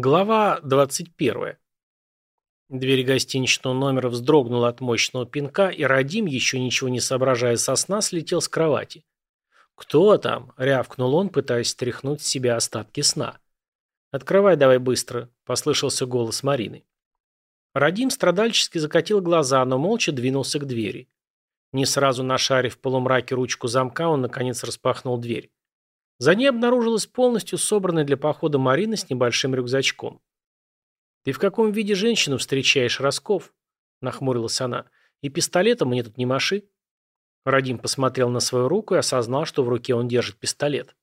Глава 21. Дверь гостиничного номера вздрогнула от мощного пинка, и Радим, еще ничего не соображая со сна, слетел с кровати. «Кто там?» – рявкнул он, пытаясь стряхнуть с себя остатки сна. «Открывай давай быстро», – послышался голос Марины. Радим страдальчески закатил глаза, но молча двинулся к двери. Не сразу нашарив в полумраке ручку замка, он, наконец, распахнул дверь. За ней обнаружилась полностью собранная для похода Марина с небольшим рюкзачком. «Ты в каком виде женщину встречаешь, Росков?» – нахмурилась она. «И пистолетом мне тут не маши». Радим посмотрел на свою руку и осознал, что в руке он держит пистолет.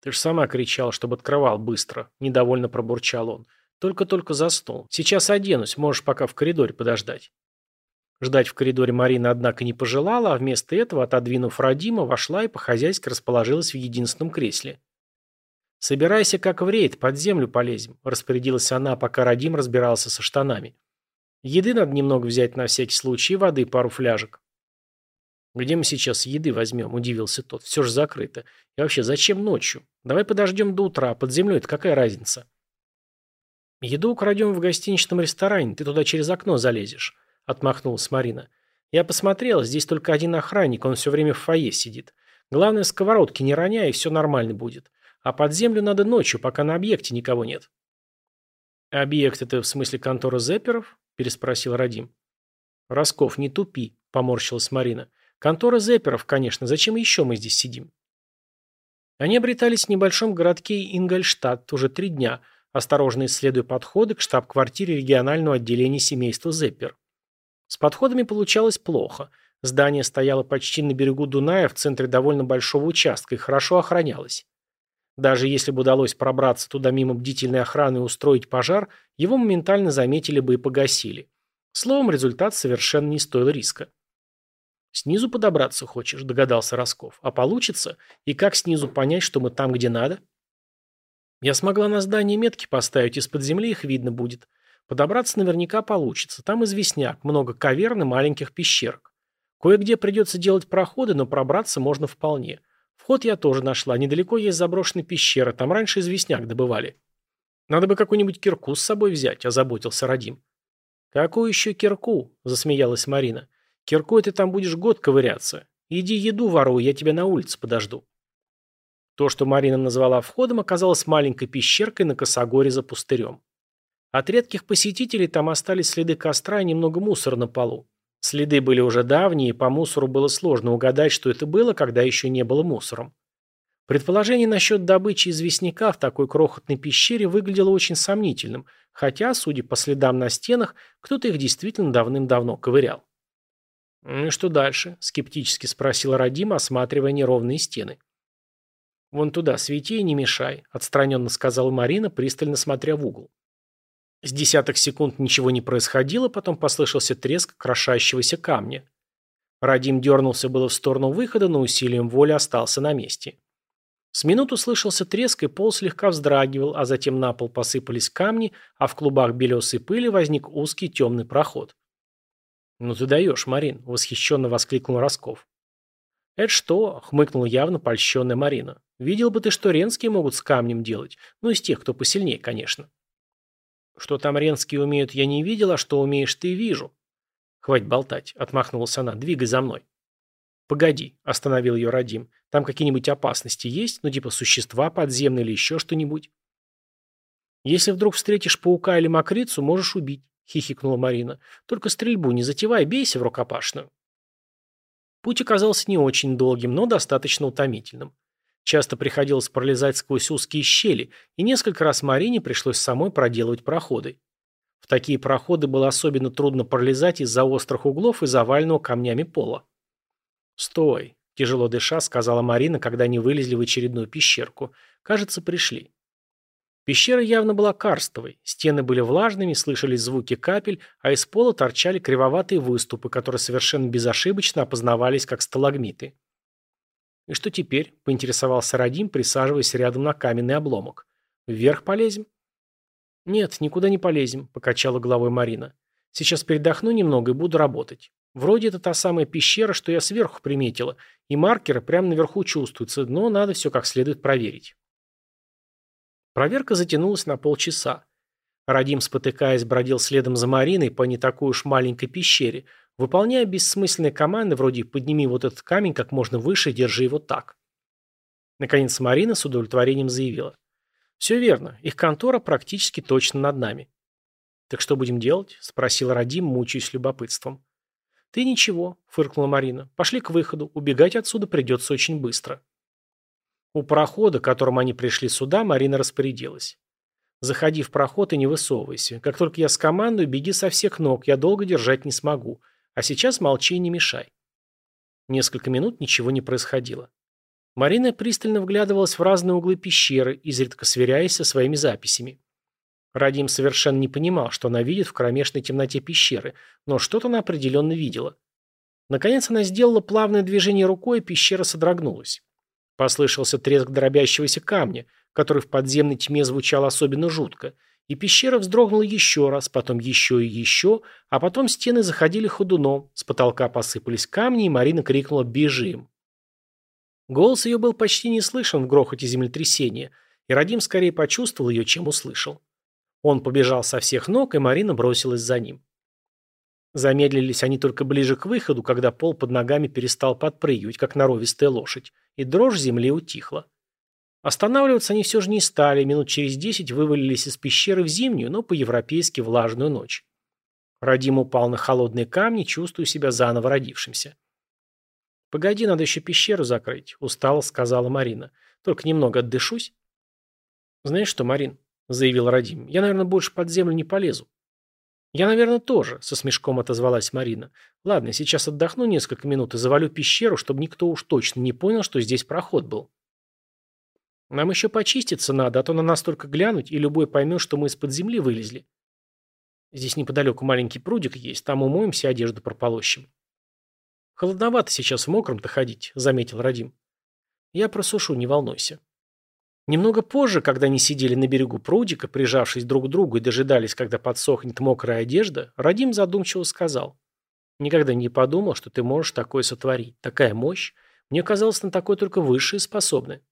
«Ты же сама кричал, чтобы открывал быстро», – недовольно пробурчал он. «Только-только заснул. Сейчас оденусь, можешь пока в коридоре подождать». Ждать в коридоре Марина, однако, не пожелала, а вместо этого, отодвинув Радима, вошла и по-хозяйски расположилась в единственном кресле. «Собирайся, как в рейд, под землю полезем», – распорядилась она, пока Радим разбирался со штанами. «Еды надо немного взять на всякий случай, воды пару фляжек». «Где мы сейчас еды возьмем?» – удивился тот. «Все же закрыто. И вообще, зачем ночью? Давай подождем до утра, под землей это какая разница?» «Еду украдем в гостиничном ресторане, ты туда через окно залезешь». – отмахнулась Марина. «Я посмотрела, здесь только один охранник, он все время в фойе сидит. Главное, сковородки не роняй, и все нормально будет. А под землю надо ночью, пока на объекте никого нет». «Объект – это в смысле контора Зепперов?» – переспросил Радим. «Росков, не тупи», – поморщилась Марина. «Контора Зепперов, конечно. Зачем еще мы здесь сидим?» Они обретались в небольшом городке Ингольштадт уже три дня, осторожно исследуя подходы к штаб-квартире регионального отделения семейства Зеппер. С подходами получалось плохо. Здание стояло почти на берегу Дуная в центре довольно большого участка и хорошо охранялось. Даже если бы удалось пробраться туда мимо бдительной охраны и устроить пожар, его моментально заметили бы и погасили. Словом, результат совершенно не стоил риска. «Снизу подобраться хочешь?» – догадался Росков. «А получится? И как снизу понять, что мы там, где надо?» «Я смогла на здании метки поставить, из-под земли их видно будет. Подобраться наверняка получится. Там известняк, много каверн и маленьких пещерок. Кое-где придется делать проходы, но пробраться можно вполне. Вход я тоже нашла. Недалеко есть заброшенная пещера. Там раньше известняк добывали. Надо бы какую-нибудь кирку с собой взять, озаботился Радим. Какую еще кирку? Засмеялась Марина. Киркой ты там будешь год ковыряться. Иди еду воруй, я тебя на улице подожду. То, что Марина назвала входом, оказалось маленькой пещеркой на косогоре за пустырем. От редких посетителей там остались следы костра и немного мусора на полу. Следы были уже давние, и по мусору было сложно угадать, что это было, когда еще не было мусором. Предположение насчет добычи известняка в такой крохотной пещере выглядело очень сомнительным, хотя, судя по следам на стенах, кто-то их действительно давным-давно ковырял. «Ну что дальше?» – скептически спросил Радим, осматривая неровные стены. «Вон туда свети и не мешай», – отстраненно сказала Марина, пристально смотря в угол. С десяток секунд ничего не происходило, потом послышался треск крошащегося камня. Радим дернулся было в сторону выхода, но усилием воли остался на месте. С минуту слышался треск, и пол слегка вздрагивал, а затем на пол посыпались камни, а в клубах белесой пыли возник узкий темный проход. «Ну ты даешь, Марин!» – восхищенно воскликнул Росков. «Это что?» – хмыкнула явно польщенная Марина. «Видел бы ты, что ренские могут с камнем делать. Ну, из тех, кто посильнее, конечно». Что там ренские умеют, я не видел, а что умеешь, ты вижу. Хватит болтать, отмахнулась она, двигай за мной. Погоди, остановил ее Радим. Там какие-нибудь опасности есть? Ну, типа существа подземные или еще что-нибудь? Если вдруг встретишь паука или мокрицу, можешь убить, хихикнула Марина. Только стрельбу не затевай, бейся в рукопашную. Путь оказался не очень долгим, но достаточно утомительным. Часто приходилось пролезать сквозь узкие щели, и несколько раз Марине пришлось самой проделывать проходы. В такие проходы было особенно трудно пролезать из-за острых углов и заваленного камнями пола. «Стой!» – тяжело дыша, сказала Марина, когда они вылезли в очередную пещерку. «Кажется, пришли». Пещера явно была карстовой, стены были влажными, слышались звуки капель, а из пола торчали кривоватые выступы, которые совершенно безошибочно опознавались как сталагмиты. «И что теперь?» – поинтересовался Радим, присаживаясь рядом на каменный обломок. «Вверх полезем?» «Нет, никуда не полезем», – покачала головой Марина. «Сейчас передохну немного и буду работать. Вроде это та самая пещера, что я сверху приметила, и маркеры прямо наверху чувствуются, но надо все как следует проверить». Проверка затянулась на полчаса. Радим, спотыкаясь, бродил следом за Мариной по не такой уж маленькой пещере, выполняя бессмысленные команды вроде «подними вот этот камень как можно выше, держи его так». Наконец Марина с удовлетворением заявила. «Все верно, их контора практически точно над нами». «Так что будем делать?» – спросил Радим, мучаясь любопытством. «Ты ничего», – фыркнула Марина. «Пошли к выходу. Убегать отсюда придется очень быстро». У прохода, к которому они пришли сюда, Марина распорядилась. Заходи в проход и не высовывайся. Как только я скомандую, беги со всех ног, я долго держать не смогу. А сейчас молчи и не мешай. Несколько минут ничего не происходило. Марина пристально вглядывалась в разные углы пещеры, изредка сверяясь со своими записями. Радим совершенно не понимал, что она видит в кромешной темноте пещеры, но что-то она определенно видела. Наконец она сделала плавное движение рукой, и пещера содрогнулась. Послышался треск дробящегося камня, который в подземной тьме звучал особенно жутко, и пещера вздрогнула еще раз, потом еще и еще, а потом стены заходили ходуном, с потолка посыпались камни, и Марина крикнула «Бежим!». Голос ее был почти не слышен в грохоте землетрясения, и Радим скорее почувствовал ее, чем услышал. Он побежал со всех ног, и Марина бросилась за ним. Замедлились они только ближе к выходу, когда пол под ногами перестал подпрыгивать, как норовистая лошадь, и дрожь земли утихла. Останавливаться они все же не стали, минут через десять вывалились из пещеры в зимнюю, но по-европейски влажную ночь. Радим упал на холодные камни, чувствуя себя заново родившимся. «Погоди, надо еще пещеру закрыть», — устало сказала Марина. «Только немного отдышусь». «Знаешь что, Марин?» — заявил Радим. «Я, наверное, больше под землю не полезу». «Я, наверное, тоже», — со смешком отозвалась Марина. «Ладно, сейчас отдохну несколько минут и завалю пещеру, чтобы никто уж точно не понял, что здесь проход был». Нам еще почиститься надо, а то на нас только глянуть, и любой поймет, что мы из-под земли вылезли. Здесь неподалеку маленький прудик есть, там умоемся, одежду прополощем. Холодновато сейчас в мокром-то ходить, заметил Радим. Я просушу, не волнуйся. Немного позже, когда они сидели на берегу прудика, прижавшись друг к другу и дожидались, когда подсохнет мокрая одежда, Радим задумчиво сказал. «Никогда не подумал, что ты можешь такое сотворить. Такая мощь. Мне казалось, на такое только высшие способны».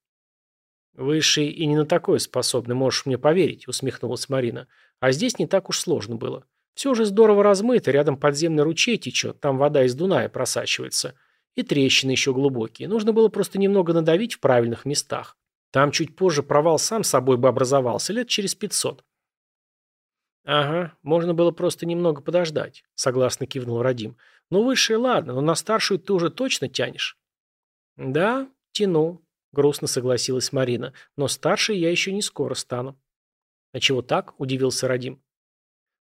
«Высший и не на такое способны, можешь мне поверить», — усмехнулась Марина. «А здесь не так уж сложно было. Все же здорово размыто, рядом подземный ручей течет, там вода из Дуная просачивается. И трещины еще глубокие. Нужно было просто немного надавить в правильных местах. Там чуть позже провал сам собой бы образовался, лет через пятьсот». «Ага, можно было просто немного подождать», — согласно кивнул Радим. «Ну, высший, ладно, но на старшую ты уже точно тянешь». «Да, тяну», Грустно согласилась Марина. Но старшей я еще не скоро стану. А чего так? Удивился Радим.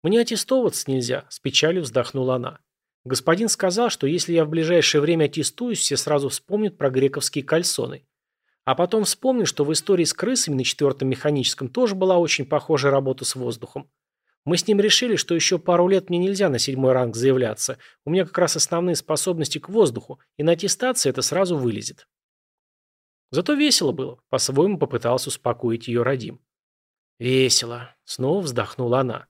Мне аттестовываться нельзя, с печалью вздохнула она. Господин сказал, что если я в ближайшее время аттестуюсь, все сразу вспомнят про грековские кальсоны. А потом вспомню, что в истории с крысами на четвертом механическом тоже была очень похожая работа с воздухом. Мы с ним решили, что еще пару лет мне нельзя на седьмой ранг заявляться. У меня как раз основные способности к воздуху, и на аттестации это сразу вылезет. Зато весело было, по-своему попытался успокоить ее Радим. «Весело», — снова вздохнула она.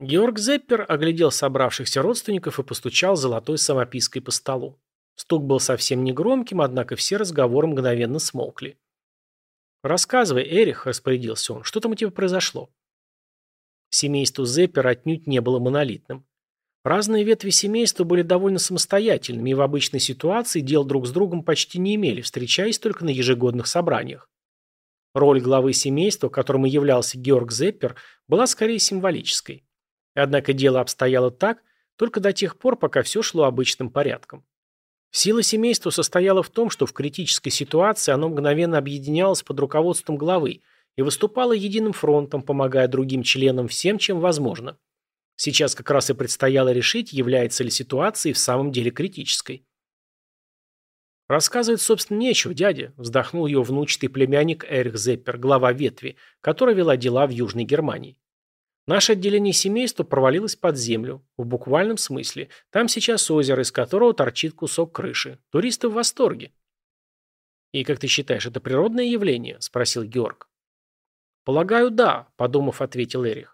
Георг Зеппер оглядел собравшихся родственников и постучал золотой самопиской по столу. Стук был совсем негромким, однако все разговоры мгновенно смолкли. «Рассказывай, Эрих», — распорядился он, — «что там у тебя произошло?» Семейство Зеппера отнюдь не было монолитным. Разные ветви семейства были довольно самостоятельными и в обычной ситуации дел друг с другом почти не имели, встречаясь только на ежегодных собраниях. Роль главы семейства, которым и являлся Георг Зеппер, была скорее символической. Однако дело обстояло так, только до тех пор, пока все шло обычным порядком. Сила семейства состояла в том, что в критической ситуации оно мгновенно объединялось под руководством главы и выступало единым фронтом, помогая другим членам всем, чем возможно – Сейчас как раз и предстояло решить, является ли ситуация в самом деле критической. Рассказывать, собственно, нечего, дядя, вздохнул ее внучатый племянник Эрих Зеппер, глава ветви, которая вела дела в Южной Германии. Наше отделение семейства провалилось под землю, в буквальном смысле. Там сейчас озеро, из которого торчит кусок крыши. Туристы в восторге. «И как ты считаешь, это природное явление?» – спросил Георг. «Полагаю, да», – подумав, ответил Эрих.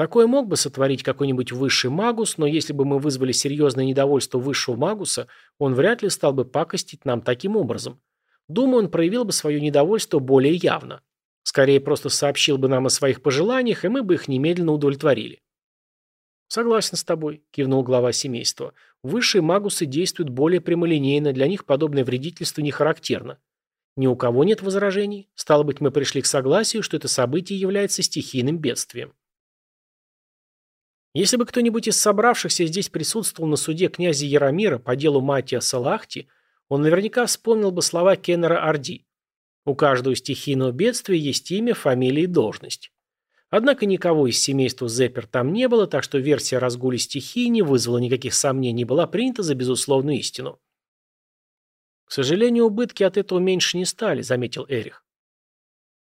Такое мог бы сотворить какой-нибудь высший магус, но если бы мы вызвали серьезное недовольство высшего магуса, он вряд ли стал бы пакостить нам таким образом. Думаю, он проявил бы свое недовольство более явно. Скорее, просто сообщил бы нам о своих пожеланиях, и мы бы их немедленно удовлетворили. «Согласен с тобой», – кивнул глава семейства. «Высшие магусы действуют более прямолинейно, для них подобное вредительство не характерно. Ни у кого нет возражений. Стало быть, мы пришли к согласию, что это событие является стихийным бедствием». Если бы кто-нибудь из собравшихся здесь присутствовал на суде князя Яромира по делу Матия Салахти, он наверняка вспомнил бы слова Кеннера Орди. У каждого стихийного бедствия есть имя, фамилия и должность. Однако никого из семейства Зеппер там не было, так что версия о разгуле стихии не вызвала никаких сомнений и была принята за безусловную истину. «К сожалению, убытки от этого меньше не стали», — заметил Эрих.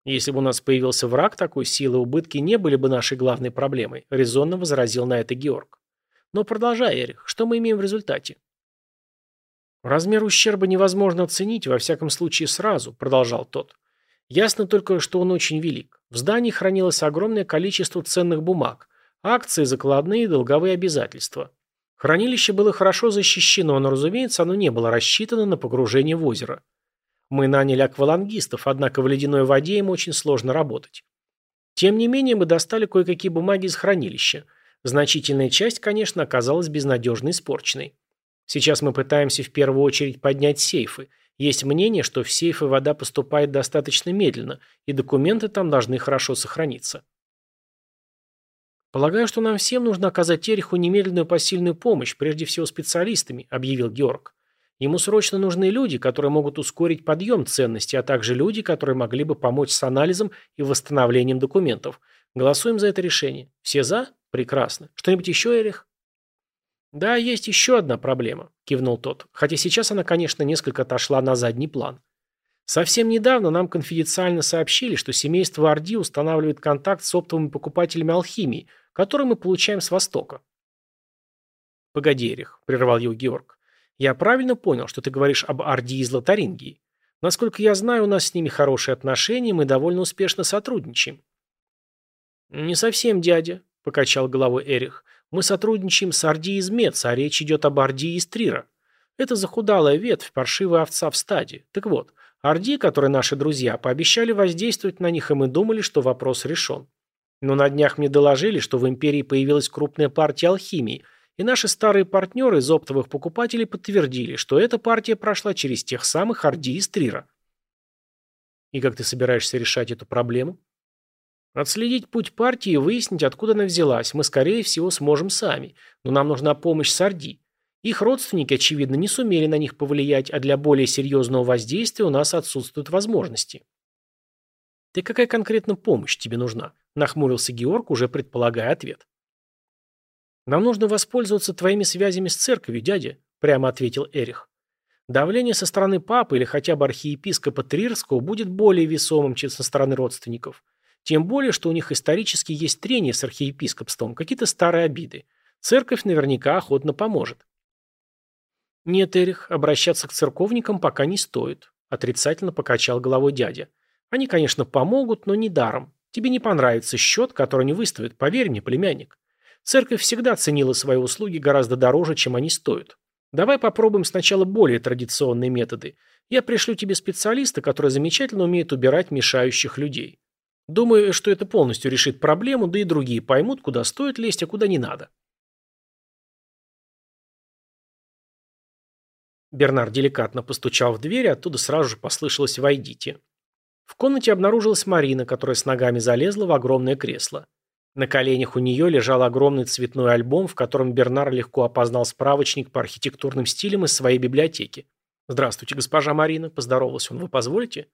«Если бы у нас появился враг такой силы, убытки не были бы нашей главной проблемой», — резонно возразил на это Георг. «Но продолжай, Эрих, что мы имеем в результате?» «Размер ущерба невозможно оценить, во всяком случае сразу», — продолжал тот. «Ясно только, что он очень велик. В здании хранилось огромное количество ценных бумаг, акции, закладные и долговые обязательства. Хранилище было хорошо защищено, но, разумеется, оно не было рассчитано на погружение в озеро. Мы наняли аквалангистов, однако в ледяной воде им очень сложно работать. Тем не менее, мы достали кое-какие бумаги из хранилища. Значительная часть, конечно, оказалась безнадежно испорченной. Сейчас мы пытаемся в первую очередь поднять сейфы. Есть мнение, что в сейфы вода поступает достаточно медленно, и документы там должны хорошо сохраниться. «Полагаю, что нам всем нужно оказать Тереху немедленную посильную помощь, прежде всего специалистами», – объявил Георг. «Ему срочно нужны люди, которые могут ускорить подъем ценности, а также люди, которые могли бы помочь с анализом и восстановлением документов. Голосуем за это решение. Все за? Прекрасно. Что-нибудь еще, Эрих?» «Да, есть еще одна проблема», – кивнул тот, хотя сейчас она, конечно, несколько отошла на задний план. Совсем недавно нам конфиденциально сообщили, что семейство Орди устанавливает контакт с оптовыми покупателями алхимии, который мы получаем с Востока. «Погоди, Эрих», – прервал его Георг. «Я правильно понял, что ты говоришь об Орди из Лотарингии? Насколько я знаю, у нас с ними хорошие отношения, мы довольно успешно сотрудничаем». «Не совсем, дядя», – покачал головой Эрих. Мы сотрудничаем с Орди из Меца, а речь идет об Орди из Трира. Это захудалая ветвь, паршивая овца в стаде. Так вот, Орди, которые наши друзья, пообещали воздействовать на них, и мы думали, что вопрос решен. Но на днях мне доложили, что в Империи появилась крупная партия алхимии, и наши старые партнеры из оптовых покупателей подтвердили, что эта партия прошла через тех самых Орди из Трира. И как ты собираешься решать эту проблему? Отследить путь партии и выяснить, откуда она взялась, мы, скорее всего, сможем сами. Но нам нужна помощь Сарди. Их родственники, очевидно, не сумели на них повлиять, а для более серьезного воздействия у нас отсутствуют возможности. «Ты какая конкретно помощь тебе нужна?» – нахмурился Георг, уже предполагая ответ. «Нам нужно воспользоваться твоими связями с церковью, дядя», – прямо ответил Эрих. «Давление со стороны папы или хотя бы архиепископа Трирского будет более весомым, чем со стороны родственников. Тем более, что у них исторически есть трение с архиепископством, какие-то старые обиды. Церковь наверняка охотно поможет. «Нет, Эрих, обращаться к церковникам пока не стоит», – отрицательно покачал головой дядя. «Они, конечно, помогут, но не даром. Тебе не понравится счет, который они выставят, поверь мне, племянник. Церковь всегда ценила свои услуги гораздо дороже, чем они стоят. Давай попробуем сначала более традиционные методы. Я пришлю тебе специалиста, который замечательно умеет убирать мешающих людей. Думаю, что это полностью решит проблему, да и другие поймут, куда стоит лезть, а куда не надо. Бернар деликатно постучал в дверь, оттуда сразу же послышалось «Войдите». В комнате обнаружилась Марина, которая с ногами залезла в огромное кресло. На коленях у нее лежал огромный цветной альбом, в котором Бернар легко опознал справочник по архитектурным стилям из своей библиотеки. «Здравствуйте, госпожа Марина», – поздоровался он. «Вы позволите?»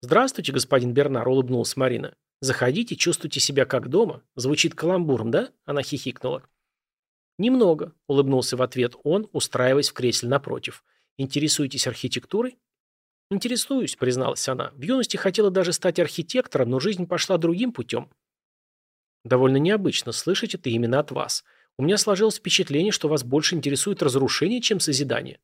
«Здравствуйте, господин Бернар», — улыбнулась Марина. «Заходите, чувствуйте себя как дома. Звучит каламбуром, да?» Она хихикнула. «Немного», — улыбнулся в ответ он, устраиваясь в кресле напротив. «Интересуетесь архитектурой?» «Интересуюсь», — призналась она. «В юности хотела даже стать архитектором, но жизнь пошла другим путем». «Довольно необычно слышать это именно от вас. У меня сложилось впечатление, что вас больше интересует разрушение, чем созидание».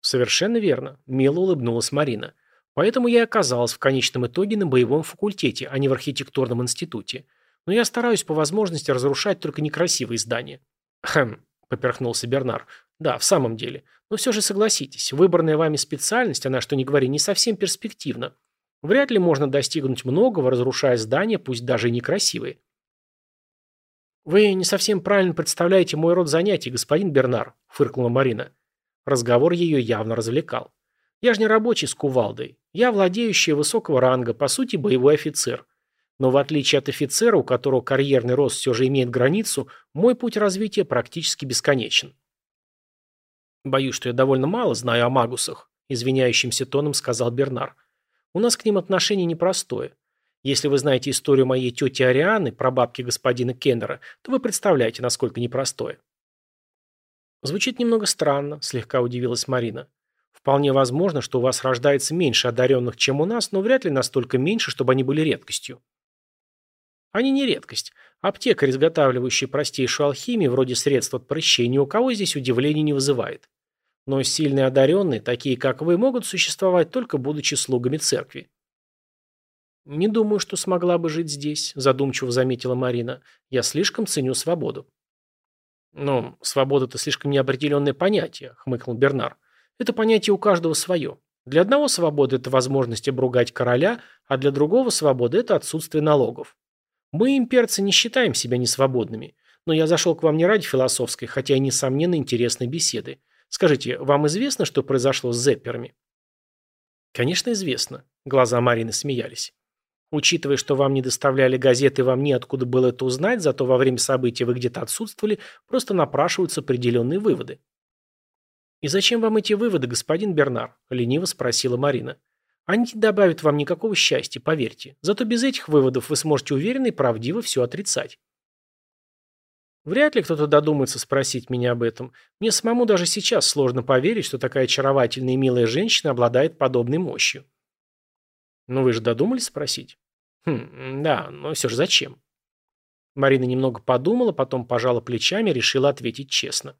«Совершенно верно», — мило улыбнулась Марина. Поэтому я и оказалась в конечном итоге на боевом факультете, а не в архитектурном институте. Но я стараюсь по возможности разрушать только некрасивые здания. Хм, поперхнулся Бернар. Да, в самом деле. Но все же согласитесь, выбранная вами специальность, она, что ни говори, не совсем перспективна. Вряд ли можно достигнуть многого, разрушая здания, пусть даже и некрасивые. «Вы не совсем правильно представляете мой род занятий, господин Бернар», – фыркнула Марина. Разговор ее явно развлекал. «Я же не рабочий с кувалдой. Я владеющий высокого ранга, по сути, боевой офицер. Но в отличие от офицера, у которого карьерный рост все же имеет границу, мой путь развития практически бесконечен». «Боюсь, что я довольно мало знаю о магусах», – извиняющимся тоном сказал Бернар. «У нас к ним отношение непростое. Если вы знаете историю моей тети Арианы, прабабки господина Кеннера, то вы представляете, насколько непростое. Звучит немного странно, слегка удивилась Марина. Вполне возможно, что у вас рождается меньше одаренных, чем у нас, но вряд ли настолько меньше, чтобы они были редкостью. Они не редкость. Аптекарь, изготавливающий простейшую алхимию, вроде средств от прыщей, ни у кого здесь удивления не вызывает. Но сильные одаренные, такие как вы, могут существовать только будучи слугами церкви. «Не думаю, что смогла бы жить здесь», – задумчиво заметила Марина. «Я слишком ценю свободу». «Ну, свобода – это слишком неопределенное понятие», – хмыкнул Бернар. «Это понятие у каждого свое. Для одного свобода – это возможность обругать короля, а для другого свобода – это отсутствие налогов. Мы, имперцы, не считаем себя несвободными. Но я зашел к вам не ради философской, хотя и, несомненно, интересной беседы. Скажите, вам известно, что произошло с зепперами?» «Конечно, известно». Глаза Марины смеялись. Учитывая, что вам не доставляли газеты, вам неоткуда было это узнать, зато во время события вы где-то отсутствовали, просто напрашиваются определенные выводы. «И зачем вам эти выводы, господин Бернар?» – лениво спросила Марина. «Они не добавят вам никакого счастья, поверьте. Зато без этих выводов вы сможете уверенно и правдиво все отрицать». Вряд ли кто-то додумается спросить меня об этом. Мне самому даже сейчас сложно поверить, что такая очаровательная и милая женщина обладает подобной мощью. Но вы же додумались спросить? Хм, да, но все же зачем? Марина немного подумала, потом пожала плечами и решила ответить честно.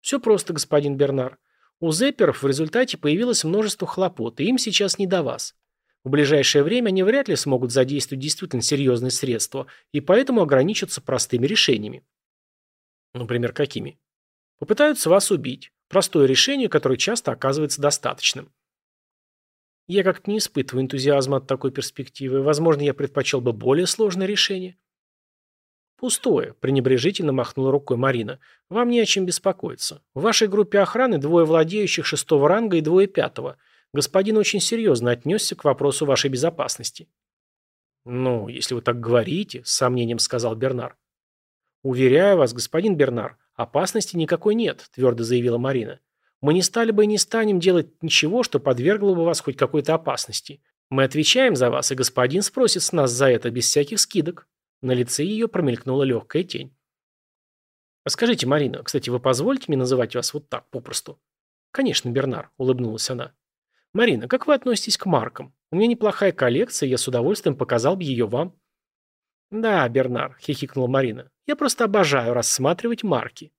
Все просто, господин Бернар. У зепперов в результате появилось множество хлопот, и им сейчас не до вас. В ближайшее время они вряд ли смогут задействовать действительно серьезные средства, и поэтому ограничатся простыми решениями. Например, какими? Попытаются вас убить. Простое решение, которое часто оказывается достаточным. Я как-то не испытываю энтузиазма от такой перспективы. Возможно, я предпочел бы более сложное решение. Пустое, пренебрежительно махнула рукой Марина. Вам не о чем беспокоиться. В вашей группе охраны двое владеющих шестого ранга и двое пятого. Господин очень серьезно отнесся к вопросу вашей безопасности. Ну, если вы так говорите, с сомнением сказал Бернар. Уверяю вас, господин Бернар, опасности никакой нет, твердо заявила Марина. Мы не стали бы и не станем делать ничего, что подвергло бы вас хоть какой-то опасности. Мы отвечаем за вас, и господин спросит с нас за это без всяких скидок». На лице ее промелькнула легкая тень. «А скажите, Марина, кстати, вы позволите мне называть вас вот так, попросту?» «Конечно, Бернар», — улыбнулась она. «Марина, как вы относитесь к маркам? У меня неплохая коллекция, я с удовольствием показал бы ее вам». «Да, Бернар», — хихикнула Марина, — «я просто обожаю рассматривать марки».